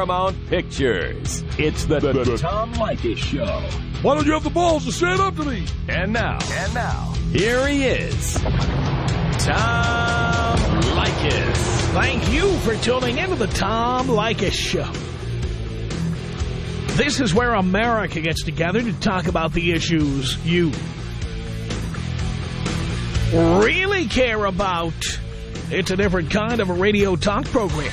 Paramount Pictures. It's the, the, the Tom Leykis Show. Why don't you have the balls to stand up to me? And now, and now, here he is, Tom Leykis. Thank you for tuning into the Tom Leykis Show. This is where America gets together to talk about the issues you really care about. It's a different kind of a radio talk program.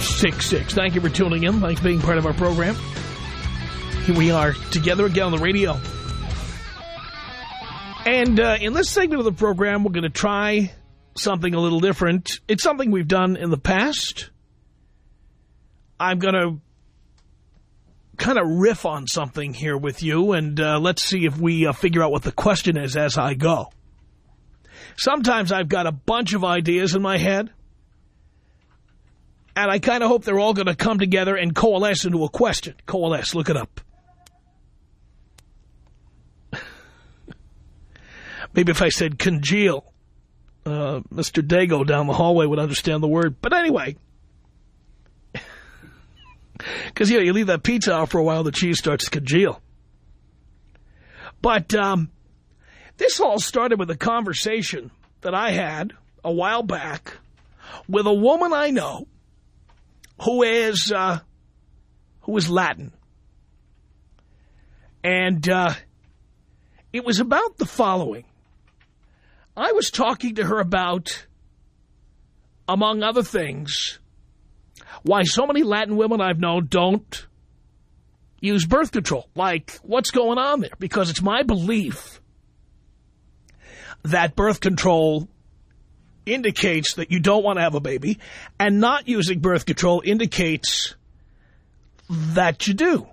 1-800-5800-866. Thank you for tuning in. Thanks for being part of our program. Here we are together again on the radio. And uh, in this segment of the program, we're going to try something a little different. It's something we've done in the past. I'm going to kind of riff on something here with you, and uh, let's see if we uh, figure out what the question is as I go. Sometimes I've got a bunch of ideas in my head, and I kind of hope they're all going to come together and coalesce into a question. Coalesce, look it up. Maybe if I said congeal, uh, Mr. Dago down the hallway would understand the word. But anyway, because, you know, you leave that pizza out for a while, the cheese starts to congeal. But um, this all started with a conversation that I had a while back with a woman I know who is, uh, who is Latin. And uh, it was about the following. I was talking to her about, among other things, why so many Latin women I've known don't use birth control. Like, what's going on there? Because it's my belief that birth control indicates that you don't want to have a baby, and not using birth control indicates that you do.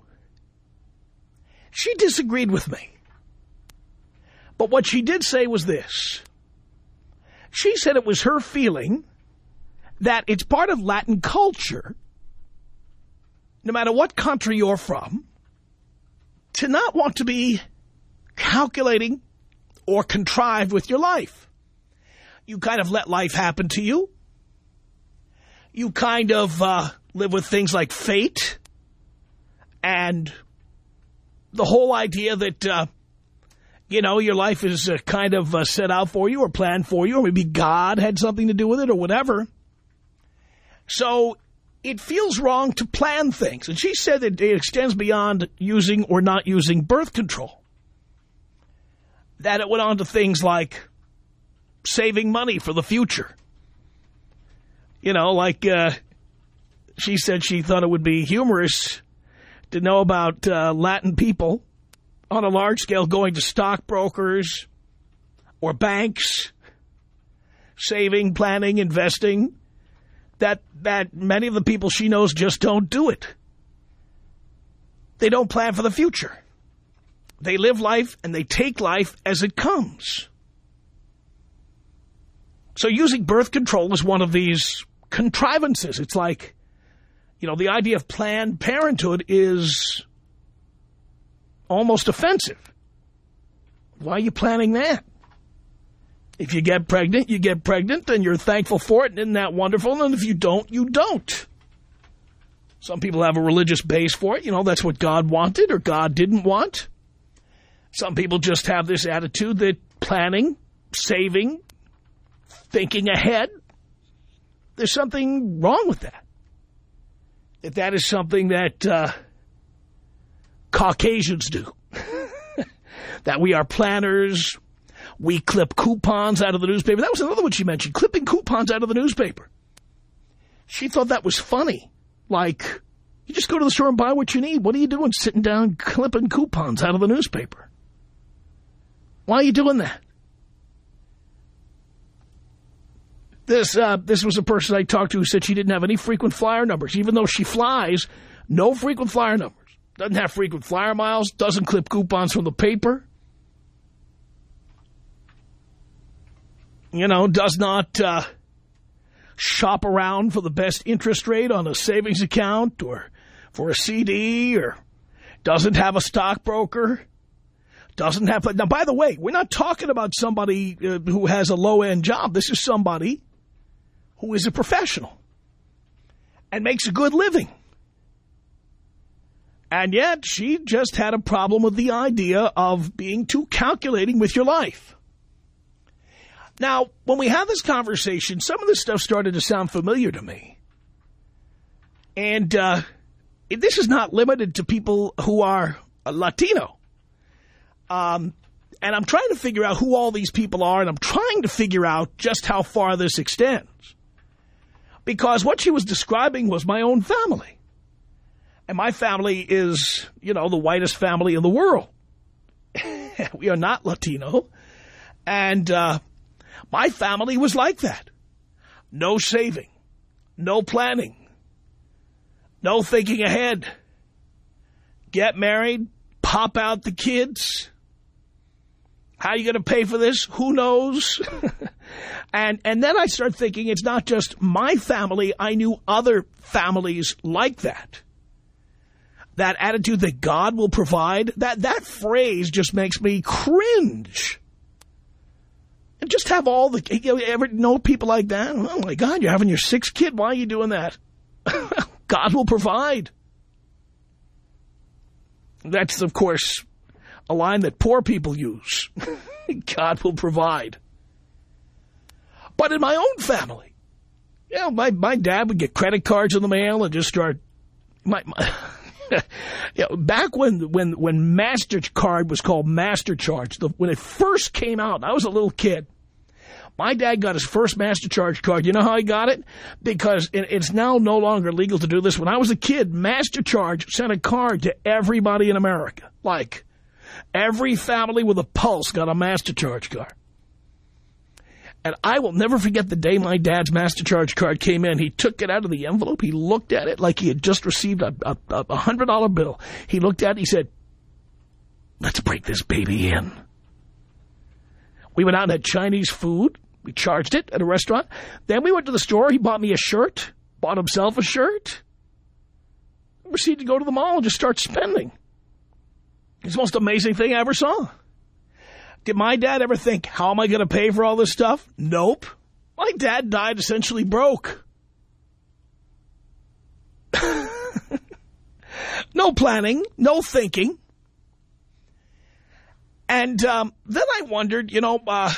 She disagreed with me. But what she did say was this. She said it was her feeling that it's part of Latin culture, no matter what country you're from, to not want to be calculating or contrived with your life. You kind of let life happen to you. You kind of uh, live with things like fate and the whole idea that, uh, you know, your life is uh, kind of uh, set out for you or planned for you, or maybe God had something to do with it or whatever. So it feels wrong to plan things. And she said that it extends beyond using or not using birth control. That it went on to things like saving money for the future. You know, like uh, she said she thought it would be humorous to know about uh, Latin people on a large scale going to stockbrokers or banks, saving, planning, investing, that, that many of the people she knows just don't do it. They don't plan for the future. They live life and they take life as it comes. So using birth control is one of these contrivances. It's like, you know, the idea of Planned Parenthood is almost offensive. Why are you planning that? If you get pregnant, you get pregnant, and you're thankful for it, and isn't that wonderful? And if you don't, you don't. Some people have a religious base for it. You know, that's what God wanted or God didn't want. Some people just have this attitude that planning, saving, thinking ahead, there's something wrong with that. That that is something that uh, Caucasians do. that we are planners, we clip coupons out of the newspaper. That was another one she mentioned, clipping coupons out of the newspaper. She thought that was funny. Like, you just go to the store and buy what you need. What are you doing sitting down clipping coupons out of the newspaper? Why are you doing that? This uh, this was a person I talked to who said she didn't have any frequent flyer numbers. Even though she flies, no frequent flyer numbers. doesn't have frequent flyer miles, doesn't clip coupons from the paper, you know, does not uh, shop around for the best interest rate on a savings account or for a CD or doesn't have a stockbroker, doesn't have... Now, by the way, we're not talking about somebody uh, who has a low-end job. This is somebody who is a professional and makes a good living. And yet she just had a problem with the idea of being too calculating with your life. Now, when we had this conversation, some of this stuff started to sound familiar to me. And uh, this is not limited to people who are Latino. Um, and I'm trying to figure out who all these people are, and I'm trying to figure out just how far this extends. Because what she was describing was my own family. And my family is, you know, the whitest family in the world. we are not Latino. And uh, my family was like that. No saving. No planning. No thinking ahead. Get married. Pop out the kids. How are you going to pay for this? Who knows? and and then I start thinking it's not just my family. I knew other families like that. That attitude that God will provide, that, that phrase just makes me cringe. And just have all the, you ever know people like that? Oh my God, you're having your sixth kid. Why are you doing that? God will provide. That's, of course, a line that poor people use. God will provide. But in my own family, you know, my, my dad would get credit cards in the mail and just start... My, my you know, back when when when MasterCard was called MasterCharge, the, when it first came out, I was a little kid. My dad got his first MasterCharge card. You know how he got it? Because it, it's now no longer legal to do this. When I was a kid, MasterCharge sent a card to everybody in America. Like, every family with a pulse got a MasterCharge card. And I will never forget the day my dad's MasterCharge card came in. He took it out of the envelope. He looked at it like he had just received a, a, a $100 bill. He looked at it. He said, let's break this baby in. We went out and had Chinese food. We charged it at a restaurant. Then we went to the store. He bought me a shirt, bought himself a shirt. Proceeded to go to the mall and just start spending. It's the most amazing thing I ever saw. Did my dad ever think, how am I going to pay for all this stuff? Nope. My dad died essentially broke. no planning, no thinking. And um, then I wondered, you know, uh,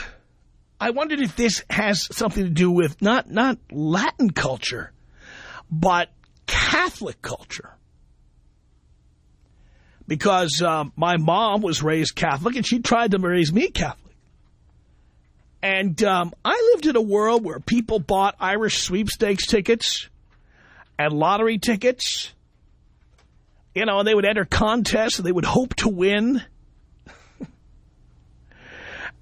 I wondered if this has something to do with not, not Latin culture, but Catholic culture. Because uh, my mom was raised Catholic and she tried to raise me Catholic. And um, I lived in a world where people bought Irish sweepstakes tickets and lottery tickets. You know, and they would enter contests and they would hope to win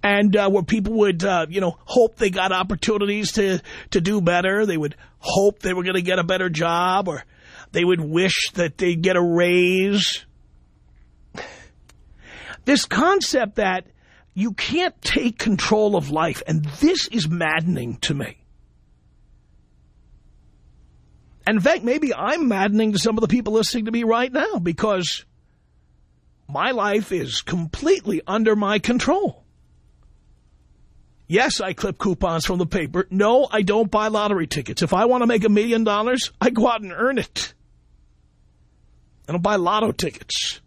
and uh, where people would, uh, you know, hope they got opportunities to, to do better. They would hope they were going to get a better job or they would wish that they'd get a raise. This concept that you can't take control of life, and this is maddening to me. And in fact, maybe I'm maddening to some of the people listening to me right now because my life is completely under my control. Yes, I clip coupons from the paper. No, I don't buy lottery tickets. If I want to make a million dollars, I go out and earn it. I don't buy lotto tickets.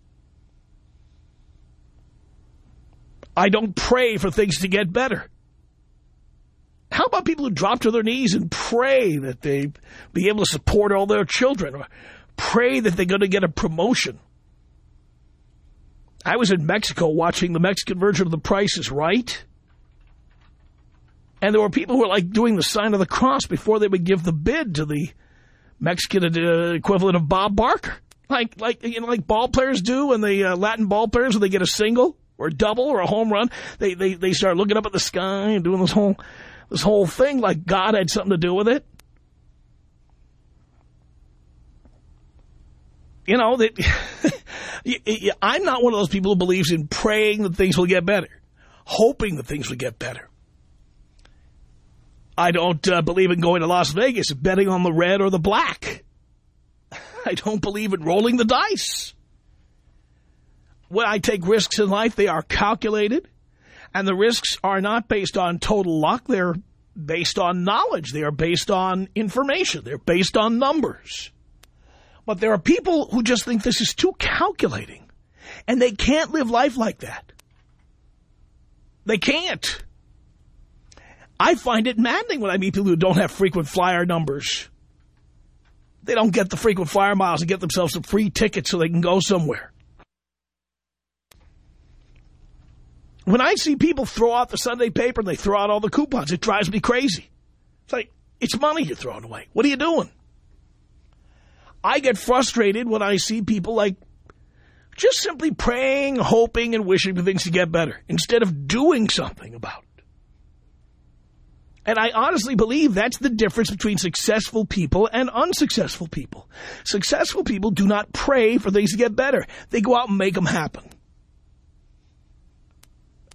I don't pray for things to get better. How about people who drop to their knees and pray that they be able to support all their children or pray that they're going to get a promotion? I was in Mexico watching the Mexican version of The Price is Right. And there were people who were like doing the sign of the cross before they would give the bid to the Mexican uh, equivalent of Bob Barker. Like, like, you know, like ball players do when the uh, Latin ball players, when they get a single or a double or a home run, they, they, they start looking up at the sky and doing this whole, this whole thing like God had something to do with it. you know, that I'm not one of those people who believes in praying that things will get better, hoping that things will get better. I don't uh, believe in going to Las Vegas betting on the red or the black. I don't believe in rolling the dice. When I take risks in life, they are calculated, and the risks are not based on total luck. They're based on knowledge. They are based on information. They're based on numbers. But there are people who just think this is too calculating, and they can't live life like that. They can't. I find it maddening when I meet people who don't have frequent flyer numbers. They don't get the frequent flyer miles and get themselves some free tickets so they can go somewhere. When I see people throw out the Sunday paper and they throw out all the coupons, it drives me crazy. It's like, it's money you're throwing away. What are you doing? I get frustrated when I see people like just simply praying, hoping, and wishing for things to get better instead of doing something about it. And I honestly believe that's the difference between successful people and unsuccessful people. Successful people do not pray for things to get better. They go out and make them happen.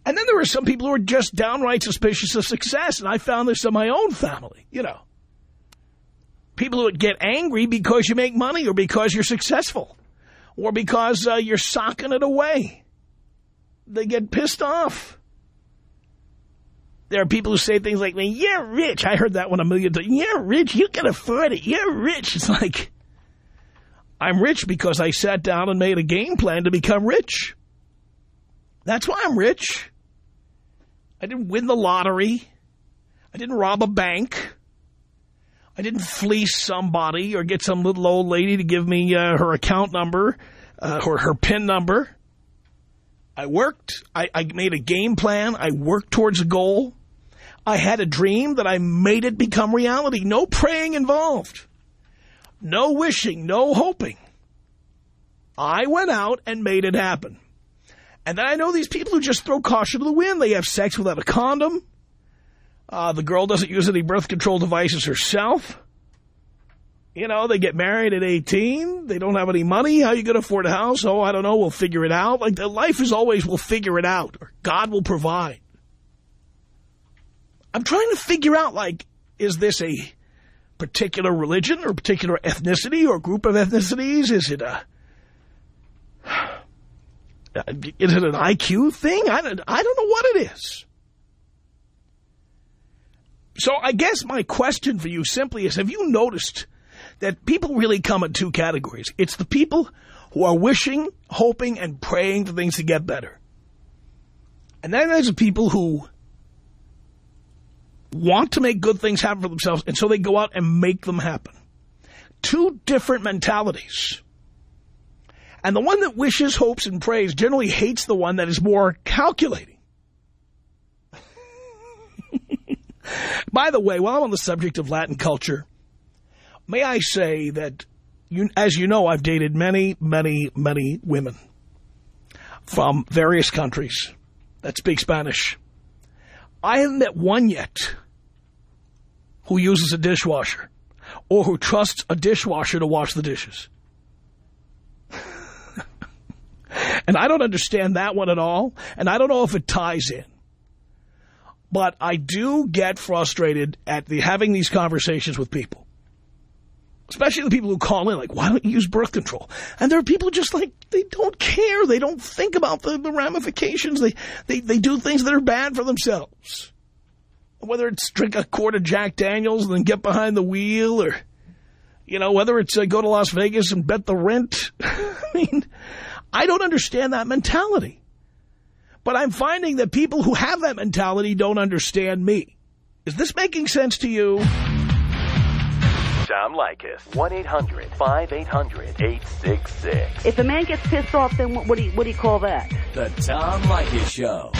And then there are some people who are just downright suspicious of success, and I found this in my own family, you know. People who would get angry because you make money or because you're successful or because uh, you're socking it away. They get pissed off. There are people who say things like, "Man, you're rich. I heard that one a million times. You're rich. You can afford it. You're rich. It's like, I'm rich because I sat down and made a game plan to become rich. That's why I'm rich. I didn't win the lottery. I didn't rob a bank. I didn't fleece somebody or get some little old lady to give me uh, her account number uh, or her PIN number. I worked. I, I made a game plan. I worked towards a goal. I had a dream that I made it become reality. No praying involved. No wishing. No hoping. I went out and made it happen. And then I know these people who just throw caution to the wind. They have sex without a condom. Uh, the girl doesn't use any birth control devices herself. You know, they get married at 18. They don't have any money. How are you going to afford a house? Oh, I don't know. We'll figure it out. Like, the life is always, we'll figure it out. Or God will provide. I'm trying to figure out, like, is this a particular religion or particular ethnicity or group of ethnicities? Is it a... Is it an IQ thing? I don't, I don't know what it is. So I guess my question for you simply is, have you noticed that people really come in two categories? It's the people who are wishing, hoping, and praying for things to get better. And then there's the people who want to make good things happen for themselves, and so they go out and make them happen. Two different mentalities. And the one that wishes, hopes, and prays generally hates the one that is more calculating. By the way, while I'm on the subject of Latin culture, may I say that, you, as you know, I've dated many, many, many women from various countries that speak Spanish. I haven't met one yet who uses a dishwasher or who trusts a dishwasher to wash the dishes. And I don't understand that one at all. And I don't know if it ties in. But I do get frustrated at the having these conversations with people. Especially the people who call in, like, why don't you use birth control? And there are people just like, they don't care. They don't think about the, the ramifications. They, they, they do things that are bad for themselves. Whether it's drink a quart of Jack Daniels and then get behind the wheel or, you know, whether it's uh, go to Las Vegas and bet the rent. I mean, I don't understand that mentality. But I'm finding that people who have that mentality don't understand me. Is this making sense to you? Tom Leykis. 1-800-5800-866. If a man gets pissed off, then what, what, do you, what do you call that? The Tom Leykis Show.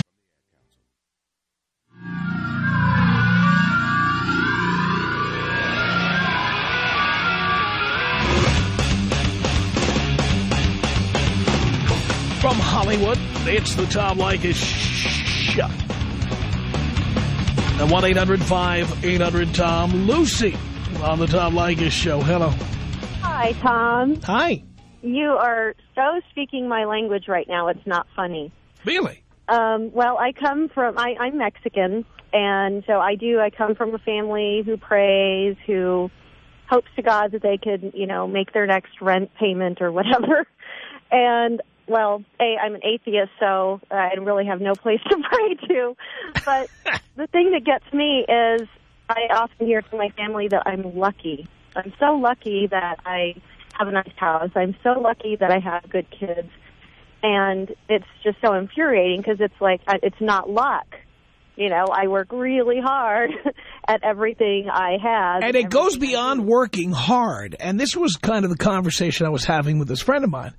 From Hollywood, it's the Tom Leykis Show. At 1-800-5800-TOM. Lucy on the Tom Leykis Show. Hello. Hi, Tom. Hi. you are so speaking my language right now. It's not funny. Really? Um, well, I come from, I, I'm Mexican, and so I do, I come from a family who prays, who hopes to God that they could, you know, make their next rent payment or whatever. And, well, A, I'm an atheist, so I really have no place to pray to. But the thing that gets me is I often hear from my family that I'm lucky. I'm so lucky that I have a nice house. I'm so lucky that I have good kids. And it's just so infuriating because it's like, it's not luck. You know, I work really hard at everything I have. And it goes beyond working hard. And this was kind of the conversation I was having with this friend of mine.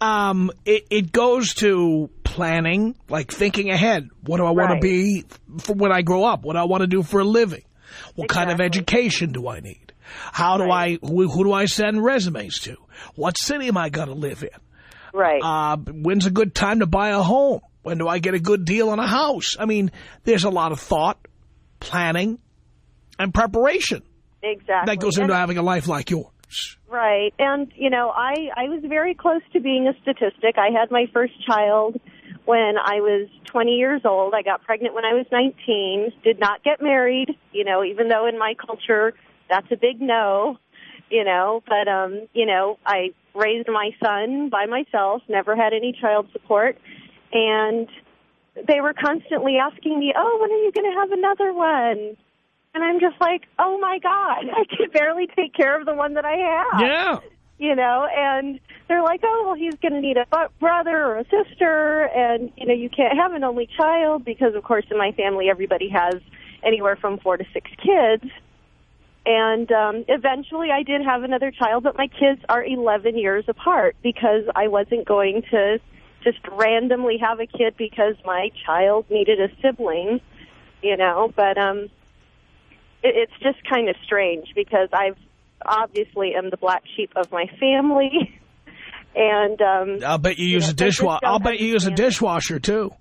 Um, it, it goes to planning, like thinking ahead. What do I want Right. to be for when I grow up? What do I want to do for a living? What kind of education do I need? How do Right. I, who, who do I send resumes to? What city am I going to live in? Right. Uh, when's a good time to buy a home? When do I get a good deal on a house? I mean, there's a lot of thought, planning, and preparation exactly. that goes And- into having a life like yours. Right. And, you know, I, I was very close to being a statistic. I had my first child when I was 20 years old. I got pregnant when I was 19, did not get married, you know, even though in my culture that's a big no, you know, but, um, you know, I raised my son by myself, never had any child support, and they were constantly asking me, oh, when are you going to have another one? And I'm just like, oh my God, I can barely take care of the one that I have. Yeah. You know, and they're like, oh, well, he's going to need a brother or a sister, and, you know, you can't have an only child because, of course, in my family, everybody has anywhere from four to six kids. And um, eventually I did have another child, but my kids are 11 years apart because I wasn't going to just randomly have a kid because my child needed a sibling, you know. But um, it's just kind of strange because I've obviously am the black sheep of my family. And um, I'll bet you use know, a dishwasher. I'll bet you use a dishwasher, too.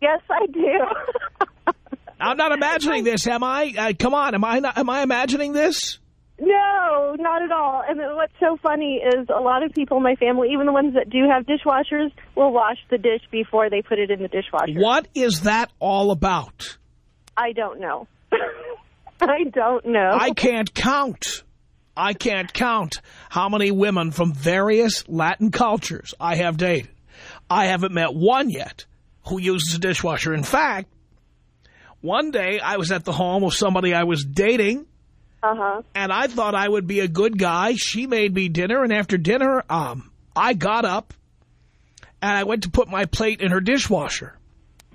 yes, I do. I'm not imagining this, am I? Uh, come on, am I not, am I imagining this? No, not at all. And what's so funny is a lot of people in my family, even the ones that do have dishwashers, will wash the dish before they put it in the dishwasher. What is that all about? I don't know. I don't know. I can't count. I can't count how many women from various Latin cultures I have dated. I haven't met one yet who uses a dishwasher. In fact, one day I was at the home of somebody I was dating, Uh-huh. and I thought I would be a good guy. She made me dinner, and after dinner, um, I got up, and I went to put my plate in her dishwasher.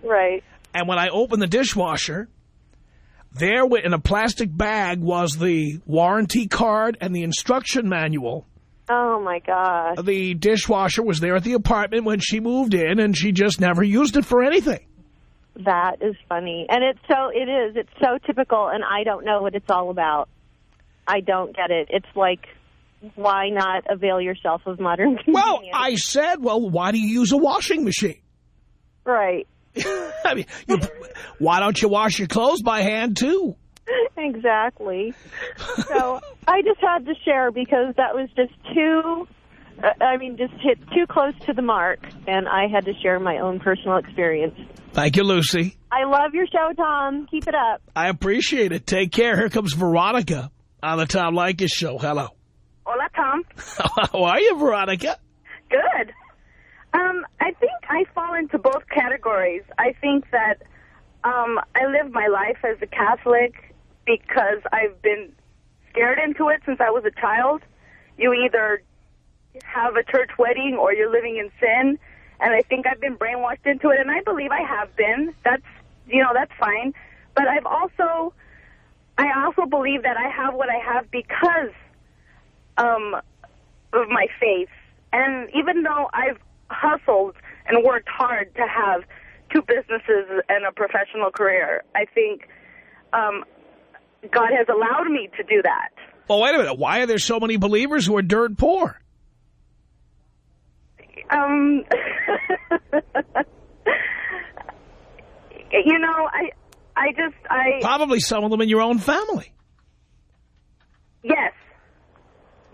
Right. And when I opened the dishwasher, there in a plastic bag was the warranty card and the instruction manual. Oh, my gosh. The dishwasher was there at the apartment when she moved in, and she just never used it for anything. That is funny. And it's so, it is. It's so typical, and I don't know what it's all about. I don't get it. It's like, why not avail yourself of modern Well. I said, well, why do you use a washing machine? Right. I mean, you, why don't you wash your clothes by hand, too? Exactly. so I just had to share because that was just too, uh, I mean, just hit too close to the mark, and I had to share my own personal experience. Thank you, Lucy. I love your show, Tom. Keep it up. I appreciate it. Take care. Here comes Veronica on the Tom Leykis Show. Hello. Hola, Tom. How are you, Veronica? Good. Um, I think I fall into both categories. I think that um, I live my life as a Catholic because I've been scared into it since I was a child. You either have a church wedding or you're living in sin, and I think I've been brainwashed into it, and I believe I have been. That's you know that's fine, but I've also I also believe that I have what I have because um, of my faith. And even though I've hustled and worked hard to have two businesses and a professional career, I think um, God has allowed me to do that. Well, wait a minute. Why are there so many believers who are dirt poor? Um, you know, I, I just, I, Probably some of them in your own family. yes,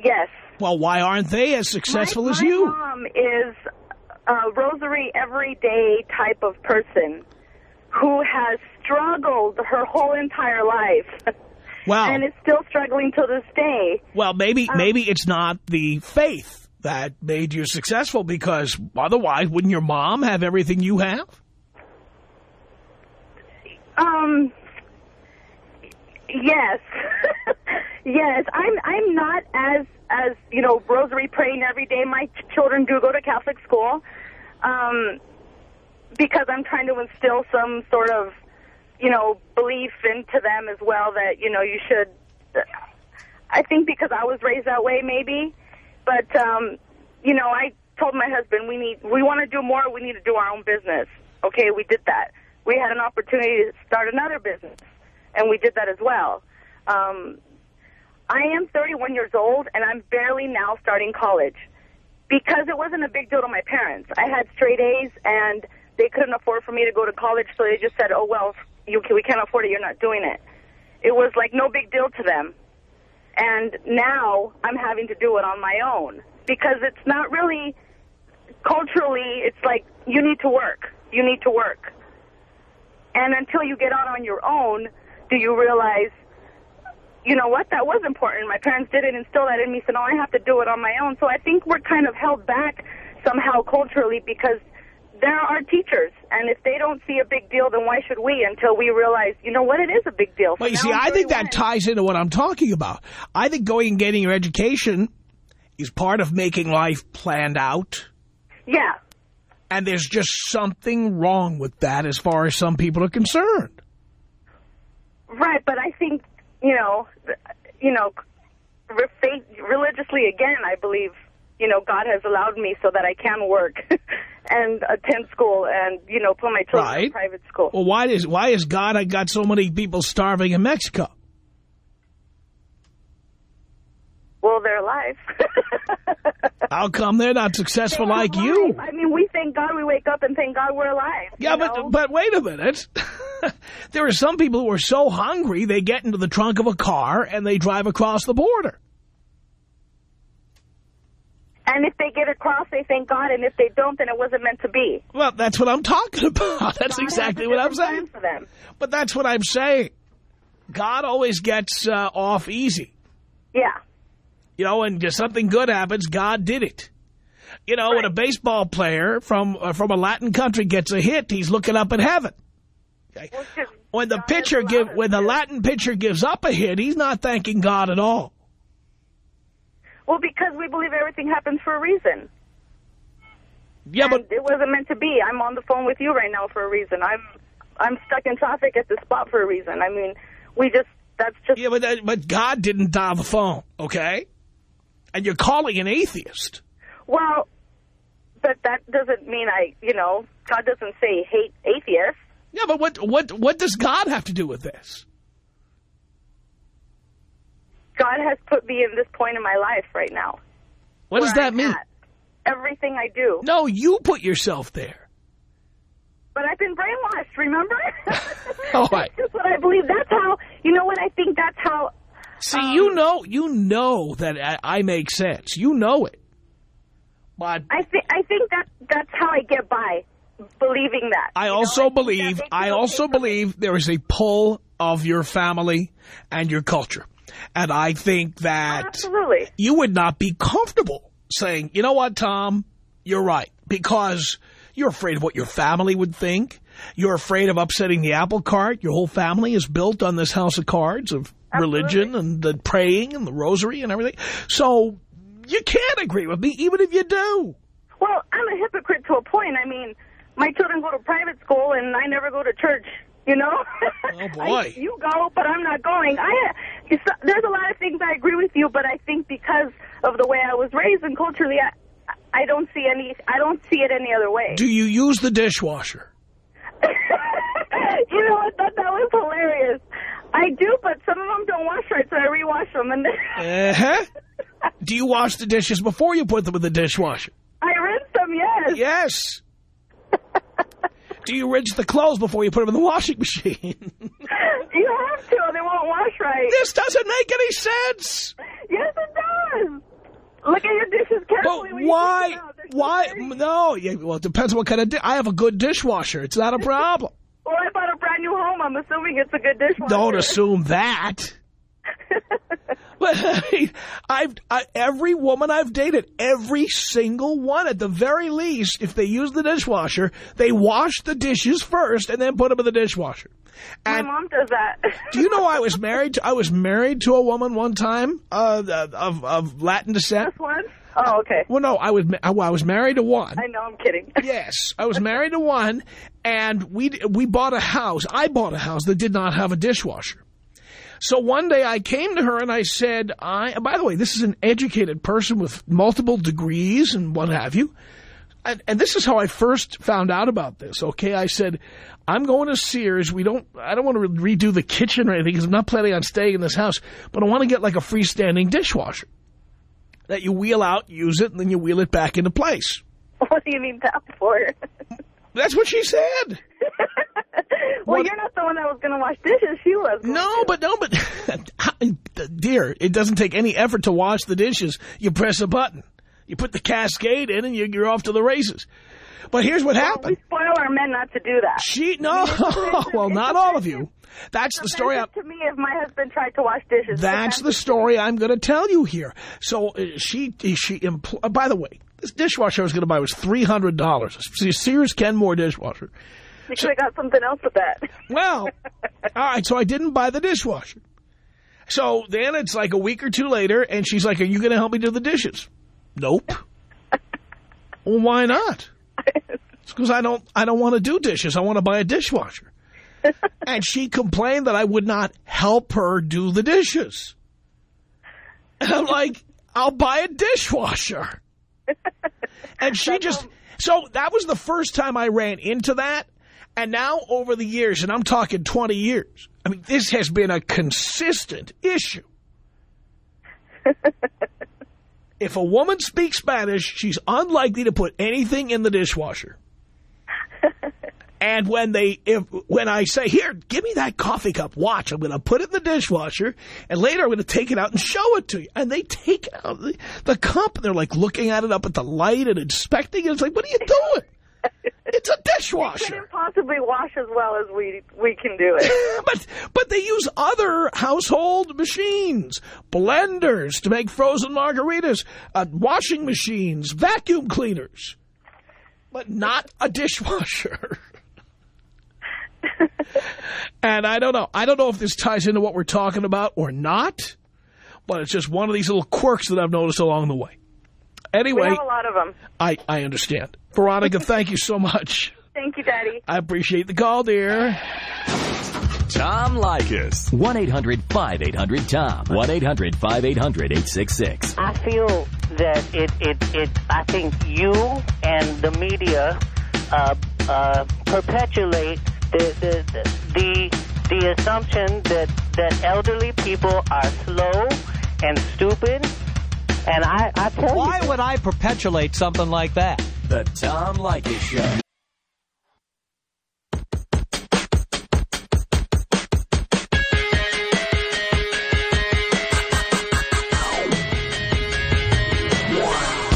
yes. Well, why aren't they as successful my, as my you? mom is a rosary everyday type of person who has struggled her whole entire life Wow. and is still struggling to this day. Well, maybe Um, maybe it's not the faith that made you successful because otherwise wouldn't your mom have everything you have? Um. Yes. yes. I'm. I'm not as as you know rosary praying every day. My children do go to Catholic school, um, because I'm trying to instill some sort of you know belief into them as well that you know you should. I think because I was raised that way, maybe, but um, you know I told my husband we need we want to do more. We need to do our own business. Okay, we did that. We had an opportunity to start another business, and we did that as well. Um, I am 31 years old, and I'm barely now starting college because it wasn't a big deal to my parents. I had straight A's, and they couldn't afford for me to go to college, so they just said, "Oh well, you we can't afford it. You're not doing it." It was like no big deal to them. And now I'm having to do it on my own because it's not really culturally. It's like you need to work. You need to work. And until you get out on your own, do you realize, you know what, that was important. My parents didn't instill that in me, so now I have to do it on my own. So I think we're kind of held back somehow culturally because there are teachers, and if they don't see a big deal, then why should we until we realize, you know what, it is a big deal. Well, you see, I think that ties into what I'm talking about. I think going and getting your education is part of making life planned out. Yeah. And there's just something wrong with that as far as some people are concerned. Right, but I think you know, you know, re- faith, religiously again, I believe you know God has allowed me so that I can work and attend school and you know put my children in Right. private school. Well, why is why is God I got so many people starving in Mexico? Well, they're alive. How come they're not successful They're like alive. you? I mean, we thank God we wake up and thank God we're alive. Yeah, but know? but wait a minute. there are some people who are so hungry they get into the trunk of a car and they drive across the border. and if they get across, they thank God, and if they don't, then it wasn't meant to be. Well, that's what I'm talking about. That's God exactly what I'm saying. For them. But that's what I'm saying. God always gets uh, off easy. Yeah. You know, and if something good happens, God did it. You know, when a baseball player from uh, from a Latin country gets a hit, he's looking up at heaven. Okay? When the God pitcher give when the. Latin pitcher gives up a hit, he's not thanking God at all. Well, because we believe everything happens for a reason. Yeah, and but it wasn't meant to be. I'm on the phone with you right now for a reason. I'm I'm stuck in traffic at this spot for a reason. I mean, we just that's just yeah, but that- but God didn't dial the phone, okay? And you're calling an atheist. well, but that doesn't mean I, you know, God doesn't say hate atheists. Yeah, but what what what does God have to do with this? God has put me in this point in my life right now. What does that I'm mean? at. Everything I do. No, you put yourself there. But I've been brainwashed, remember? All right. That's just what I believe. That's how, you know what, I think that's how, See, Um, you know, you know that I, I make sense. You know it. But I, think I think that that's how I get by, believing that. I know, also think believe, makes I also believe there is a pull of your family and your culture. And I think that Absolutely. you would not be comfortable saying, you know what, Tom, you're right. Because you're afraid of what your family would think. You're afraid of upsetting the apple cart. Your whole family is built on this house of cards of religion and the praying and the rosary and everything. So you can't agree with me, even if you do. Well, I'm a hypocrite to a point. I mean, my children go to private school, and I never go to church. You know? Oh, boy. I, you go, but I'm not going. I there's a lot of things I agree with you, but I think because of the way I was raised and culturally, I, I don't see any. I don't see it any other way. Do you use the dishwasher? you know, I thought that was hilarious. I do, but some of them don't wash right, so I rewash them, and Uh-huh. Do you wash the dishes before you put them in the dishwasher? I rinse them. Yes. Yes. Do you rinse the clothes before you put them in the washing machine? You have to. They won't wash right. this doesn't make any sense. Yes, it does. Look at your dishes But carefully. you why? Take them out. They're so Why? No. Yeah, well, it depends what kind of. I have a good dishwasher. It's not a problem. Well, I bought a brand new home. I'm assuming it's a good dishwasher. Don't assume that. But I mean, I've I, every woman I've dated, every single one, at the very least, if they use the dishwasher, they wash the dishes first and then put them in the dishwasher. My mom does that. do you know I was married? To, I was married to a woman one time uh, of of Latin descent. This one? Oh, okay. Well, no, I was I was married to one. I know. I'm kidding. Yes, I was married to one, and we we bought a house. I bought a house that did not have a dishwasher. So one day I came to her and I said, "I." By the way, this is an educated person with multiple degrees and what have you. And, and this is how I first found out about this. Okay, I said, "I'm going to Sears. We don't. I don't want to redo the kitchen or anything because I'm not planning on staying in this house. But I want to get like a freestanding dishwasher that you wheel out, use it, and then you wheel it back into place." what do you mean that for? That's what she said. well, What- you're not the one that was going to wash dishes. She was. No, to. but no, but dear, it doesn't take any effort to wash the dishes. You press a button, you put the cascade in, and you- you're off to the races. But here's what We happened. We spoil our men not to do that. She no, well, not all of you. That's the story. I, to me if my husband tried to wash dishes. that's the story I'm going to tell you here. So uh, she she. Impl- uh, by the way, this dishwasher I was going to buy was three hundred dollars. Sears Kenmore dishwasher. You could have got something else with that. Well, all right, so I didn't buy the dishwasher. So then it's like a week or two later, and she's like, are you going to help me do the dishes? Nope. well, why not? It's because I don't, I don't want to do dishes. I want to buy a dishwasher. and she complained that I would not help her do the dishes. And I'm like, I'll buy a dishwasher. And she just, so that was the first time I ran into that. And now over the years, and I'm talking 20 years, I mean, this has been a consistent issue. If a woman speaks Spanish, she's unlikely to put anything in the dishwasher. And when they, if when I say, here, give me that coffee cup, watch, I'm going to put it in the dishwasher, and later I'm going to take it out and show it to you. And they take out the, the cup, and they're like looking at it up at the light and inspecting it. It's like, what are you doing? It's a dishwasher. couldn't possibly wash as well as we we can do it. but but they use other household machines, blenders to make frozen margaritas, uh, washing machines, vacuum cleaners, but not a dishwasher. and I don't know. I don't know if this ties into what we're talking about or not, but it's just one of these little quirks that I've noticed along the way. We Anyway, have a lot of them. I, I understand. Veronica, thank you so much. Thank you, Daddy. I appreciate the call, dear. Tom Leykis. 1-800-5800-TOM. 1-800-5800-866. I feel that it, it, it I think you and the media uh, uh, perpetuate the, the, the, the assumption that, that elderly people are slow and stupid. And I, I tell Why you, would I perpetuate something like that? The Tom Leykis Show.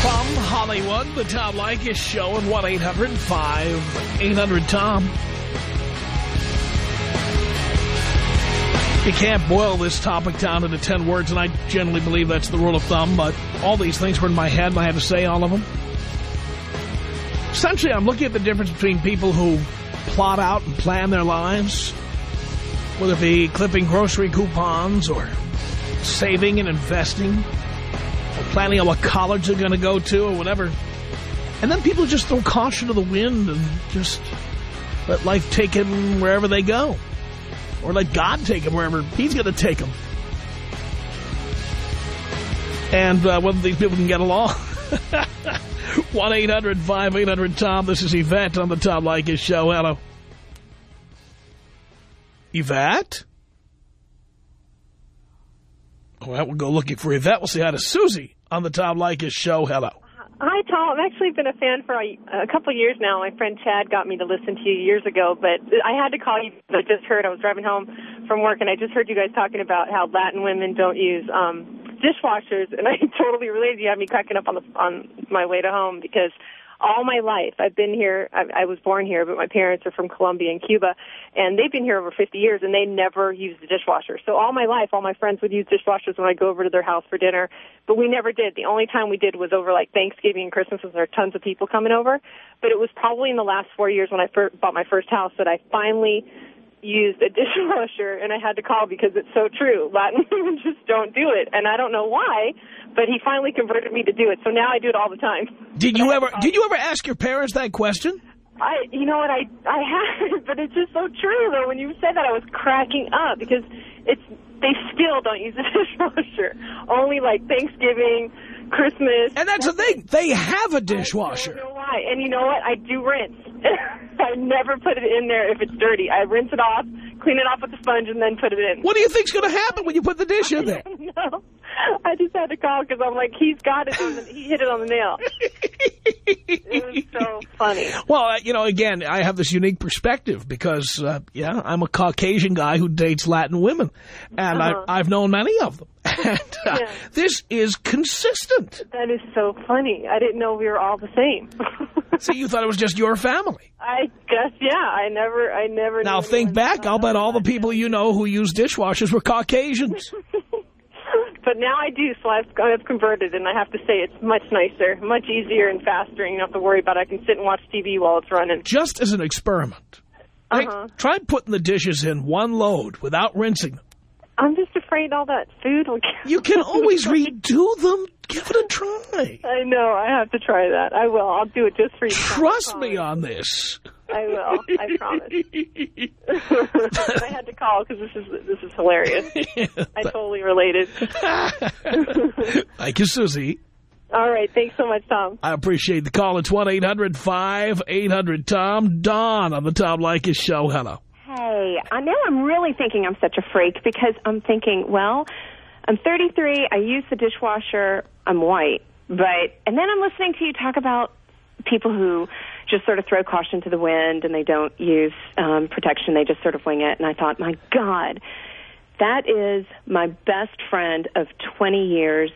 From Hollywood, the Tom Leykis Show at 1-800-5800-TOM. You can't boil this topic down into 10 words, and I generally believe that's the rule of thumb, but all these things were in my head, and I had to say all of them. Essentially, I'm looking at the difference between people who plot out and plan their lives, whether it be clipping grocery coupons or saving and investing, or planning on what college they're going to go to or whatever. And then people just throw caution to the wind and just let life take them wherever they go. Or let God take them wherever he's going to take them. And uh, whether these people can get along. 1-800-5800-TOM. This is Yvette on the Tom Leykis Show. Hello. Yvette? Right, we'll go looking for Yvette. We'll say hi to Susie on the Tom Leykis Show. Hello. Hi, Tom. I've actually been a fan for a, a couple of years now. My friend Chad got me to listen to you years ago, but I had to call you. I just heard I was driving home from work, and I just heard you guys talking about how Latin women don't use um, dishwashers, and I totally related. You had me cracking up on the on my way to home because all my life I've been here. I, I was born here, but my parents are from Colombia and Cuba, and they've been here over 50 years, and they never used a dishwasher. So all my life, all my friends would use dishwashers when I go over to their house for dinner, but we never did. The only time we did was over like Thanksgiving and Christmas, when there are tons of people coming over. But it was probably in the last four years when I first bought my first house that I finally used a dishwasher and I had to call because it's so true. Latin women just don't do it. And I don't know why, but he finally converted me to do it. So now I do it all the time. Did you ever did you ever ask your parents that question? I you know what I I haven't, but it's just so true though when you said that I was cracking up because it's they still don't use a dishwasher. Only like Thanksgiving, Christmas. And that's the thing. They have a dishwasher. I don't know why. And you know what? I do rinse. I never put it in there if it's dirty. I rinse it off, clean it off with a sponge, and then put it in. What do you think's going to happen when you put the dish in there? No. I just had to call because I'm like, he's got it. The, he hit it on the nail. it was so funny. Well, uh, you know, again, I have this unique perspective because, uh, yeah, I'm a Caucasian guy who dates Latin women, and Uh-huh. I, I've known many of them. And uh, Yeah. this is consistent. That is so funny. I didn't know we were all the same. See, you thought it was just your family. I guess, yeah. I never, I never. Now think back. I'll bet all the people you know who use dishwashers were Caucasians. But now I do, so I've, I've converted, and I have to say it's much nicer, much easier and faster, and you don't have to worry about it. I can sit and watch TV while it's running. Just as an experiment. Right? Uh-huh. Try putting the dishes in one load without rinsing them. I'm just all that food get... You can always redo them. Give it a try. I know. I have to try that. I will. I'll do it just for you. Trust me on this. I will. I promise. I had to call because this is this is hilarious. I totally related. Thank you, Susie. All right. Thanks so much, Tom. I appreciate the call. It's 1-800-5800-TOM. Don on the Tom Leykis show. Hello. Hey, I know I'm really thinking I'm such a freak because I'm thinking, well, I'm 33, I use the dishwasher, I'm white, but, and then I'm listening to you talk about people who just sort of throw caution to the wind and they don't use um, protection, they just sort of wing it, and I thought, my God, that is my best friend of 20 years.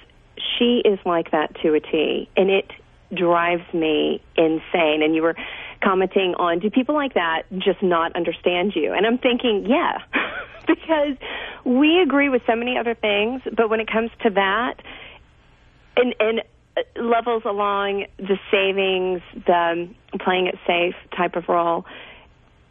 She is like that to a T, and it drives me insane. And you were commenting on, do people like that just not understand you? And I'm thinking, yeah, because we agree with so many other things, but when it comes to that, and, and uh, levels along the savings, the um, playing it safe type of role,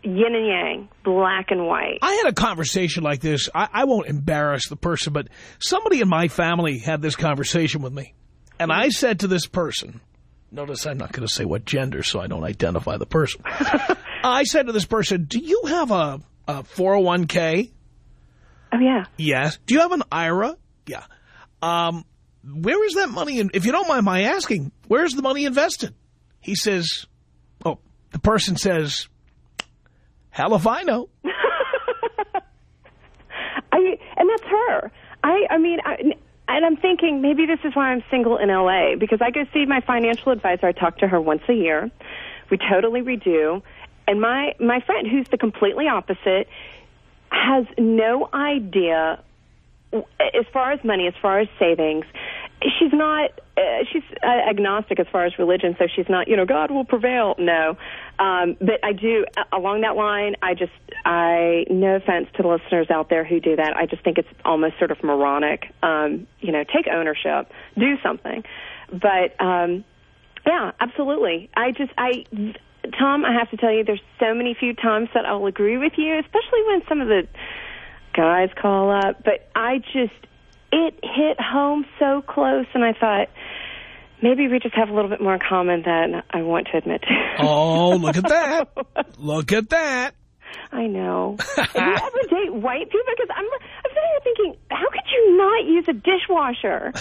yin and yang, black and white. I had a conversation like this. I, I won't embarrass the person, but somebody in my family had this conversation with me. And I said to this person, notice I'm not going to say what gender so I don't identify the person. I said to this person, do you have a, a 401k? Oh, yeah. Yes. Do you have an IRA? Yeah. Um, where is that money? In, if you don't mind my asking, where is the money invested? He says, oh, the person says, hell if I know. I and that's her. I I mean, I, and I'm thinking maybe this is why I'm single in L.A. because I go see my financial advisor. I talk to her once a year. We totally redo, and my my friend, who's the completely opposite, has no idea as far as money, as far as savings. She's not. Uh, she's uh, agnostic as far as religion, so she's not. You know, God will prevail. No, um, but I do along that line. I just, I no offense to the listeners out there who do that. I just think it's almost sort of moronic. Um, you know, take ownership, do something. But um, yeah, absolutely. I just, I, Tom, I have to tell you, there's so many few times that I will agree with you, especially when some of the guys call up. But I just, it hit home so close, and I thought maybe we just have a little bit more in common than I want to admit to. Oh, look at that. look at that. I know. Do you ever date white people? Because I'm, I'm sitting here thinking, how could you not use a dishwasher?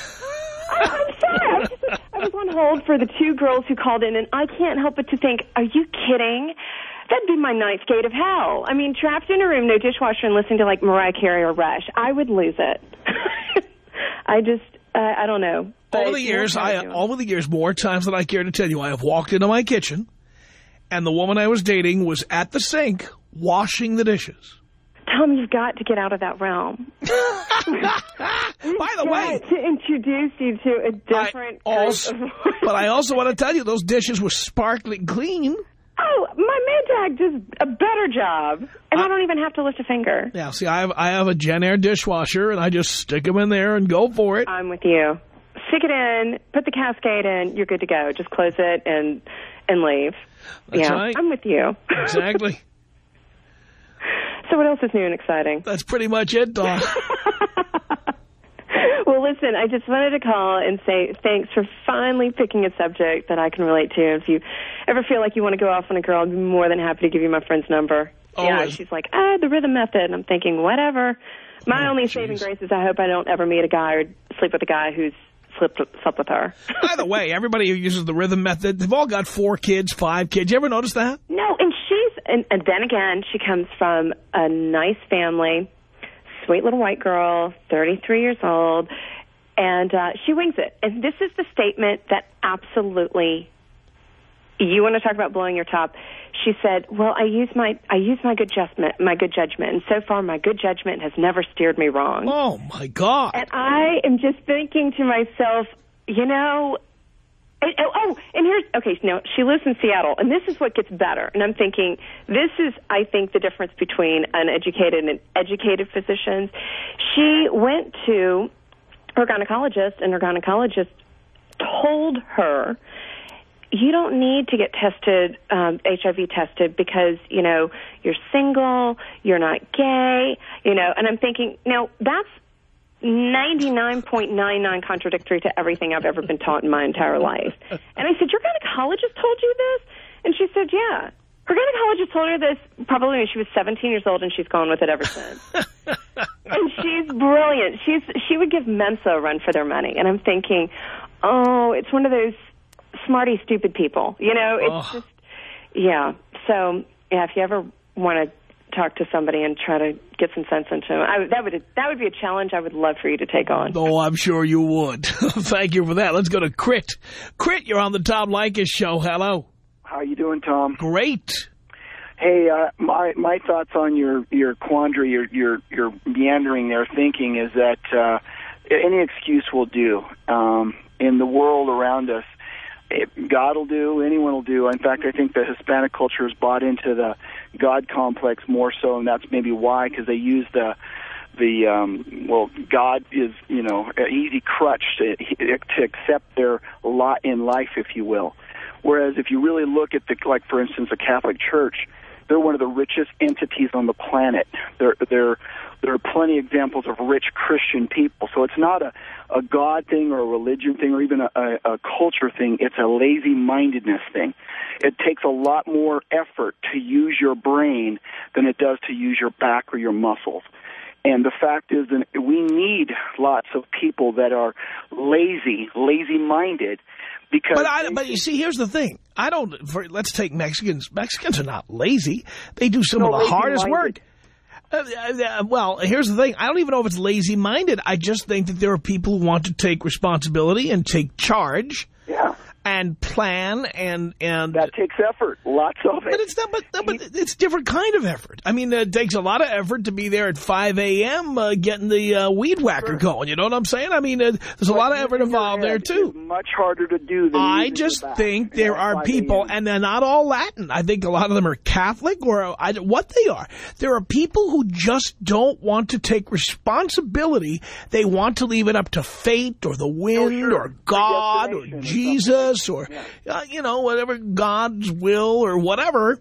I, I'm sorry. I was, just, I was on hold for the two girls who called in, and I can't help but to think, are you kidding? That'd be my ninth gate of hell. I mean, trapped in a room, no dishwasher, and listening to like Mariah Carey or Rush. I would lose it. I just, uh, I don't know. Over the years, I over the years, more times than I care to tell you, I have walked into my kitchen, and the woman I was dating was at the sink washing the dishes. Tom, you've got to get out of that realm. By the way, to introduce you to a different also, of- but I also want to tell you those dishes were sparkling clean. Oh, my Maytag does a better job, and I don't even have to lift a finger. Yeah, see, I have I have a Jenn-Air dishwasher, and I just stick them in there and go for it. I'm with you. Stick it in, put the cascade in, you're good to go. Just close it and and leave. That's yeah, right. I'm with you. Exactly. so what else is new and exciting? That's pretty much it, Dawn. Well, listen, I just wanted to call and say thanks for finally picking a subject that I can relate to. If you ever feel like you want to go off on a girl, I'd be more than happy to give you my friend's number. Yeah, she's like, ah, the rhythm method. And I'm thinking, whatever. My Oh, only jeez. saving grace is I hope I don't ever meet a guy or sleep with a guy who's slept, slept with her. By the way, everybody who uses the rhythm method, they've all got four kids, five kids. You ever notice that? No, and she's, and, and then again, she comes from a nice family, sweet little white girl, 33 years old, and uh, she wings it. And this is the statement that absolutely, you want to talk about blowing your top. She said, "Well, I use my I use my good judgment, my good judgment, and so far my good judgment has never steered me wrong." Oh my God! And I am just thinking to myself, you know, and, oh, oh, and here's okay. Now she lives in Seattle, and this is what gets better. And I'm thinking, this is, I think, the difference between uneducated and educated physicians. She went to her gynecologist, and her gynecologist told her. You don't need to get tested, um, HIV tested, because you know you're single, you're not gay, you know. And I'm thinking, now that's 99.99 contradictory to everything I've ever been taught in my entire life. And I said, Your gynecologist told you this? And she said, Yeah. Her gynecologist told her this probably when she was 17 years old, and she's gone with it ever since. and she's brilliant. She's she would give Mensa a run for their money. And I'm thinking, oh, it's one of those smarty, stupid people. You know, it's Ugh. just, yeah. So, yeah, if you ever want to talk to somebody and try to get some sense into them. I, would- that would that would be a challenge I would love for you to take on. Oh, I'm sure you would. Thank you for that. Let's go to Crit. Crit, you're on the Tom Leykis show. Hello. How you doing, Tom? Great. Hey, uh, my my thoughts on your your quandary, your your your meandering there thinking is that uh, any excuse will do. Um, in the world around us, it, God will do, anyone will do. In fact, I think the Hispanic culture has bought into the God complex more so, and that's maybe why because they use the the um well god is you know an easy crutch to to accept their lot in life if you will whereas if you really look at the like for instance the catholic church they're one of the richest entities on the planet there there there are plenty of examples of rich christian people so it's not a a god thing or a religion thing or even a, a, a culture thing it's a lazy mindedness thing it takes a lot more effort to use your brain than it does to use your back or your muscles and the fact is that we need lots of people that are lazy, lazy-minded, because But I, but you see, here's the thing. I don't. For, let's take Mexicans. Mexicans are not lazy. They do some No, of the hardest lazy-minded. work. Uh, well, here's the thing. I don't even know if it's lazy-minded. I just think that there are people who want to take responsibility and take charge yeah, and plan and and that takes effort, lots of it. But it's not. But, but it's different kind of effort. I mean, it takes a lot of effort to be there at 5 a.m. Uh, getting the uh, weed whacker going. You know what I'm saying? I mean, uh, there's a lot of effort involved there too. much harder to do than I just think there are people, and they're not all Latin. I think a lot of them are Catholic or uh, I, what they are. There are people who just don't want to take responsibility. They want to leave it up to fate or the wind or God or Jesus or, uh, you know, whatever God's will or whatever.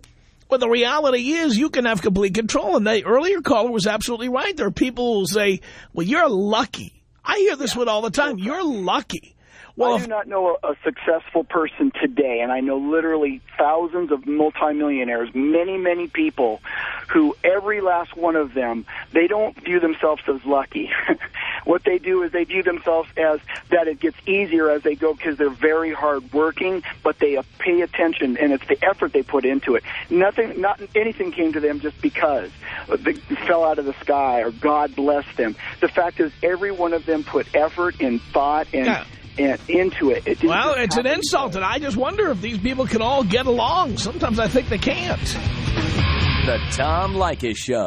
But the reality is you can have complete control. And the earlier caller was absolutely right. There are people who say, well, you're lucky. I hear this one all the time. You're lucky. Well, I do not know a, a successful person today, and I know literally thousands of multimillionaires, many, many people who every last one of them, they don't view themselves as lucky. what they do is they view themselves as that it gets easier as they go because they're very hard working, but they pay attention, and it's the effort they put into it. Nothing, not anything came to them just because they fell out of the sky or God blessed them. The fact is, every one of them put effort and thought and. Yeah. And into it. it didn't Well, it's an insult, and I just wonder if these people can all get along. Sometimes I think they can't. The Tom Leykis Show.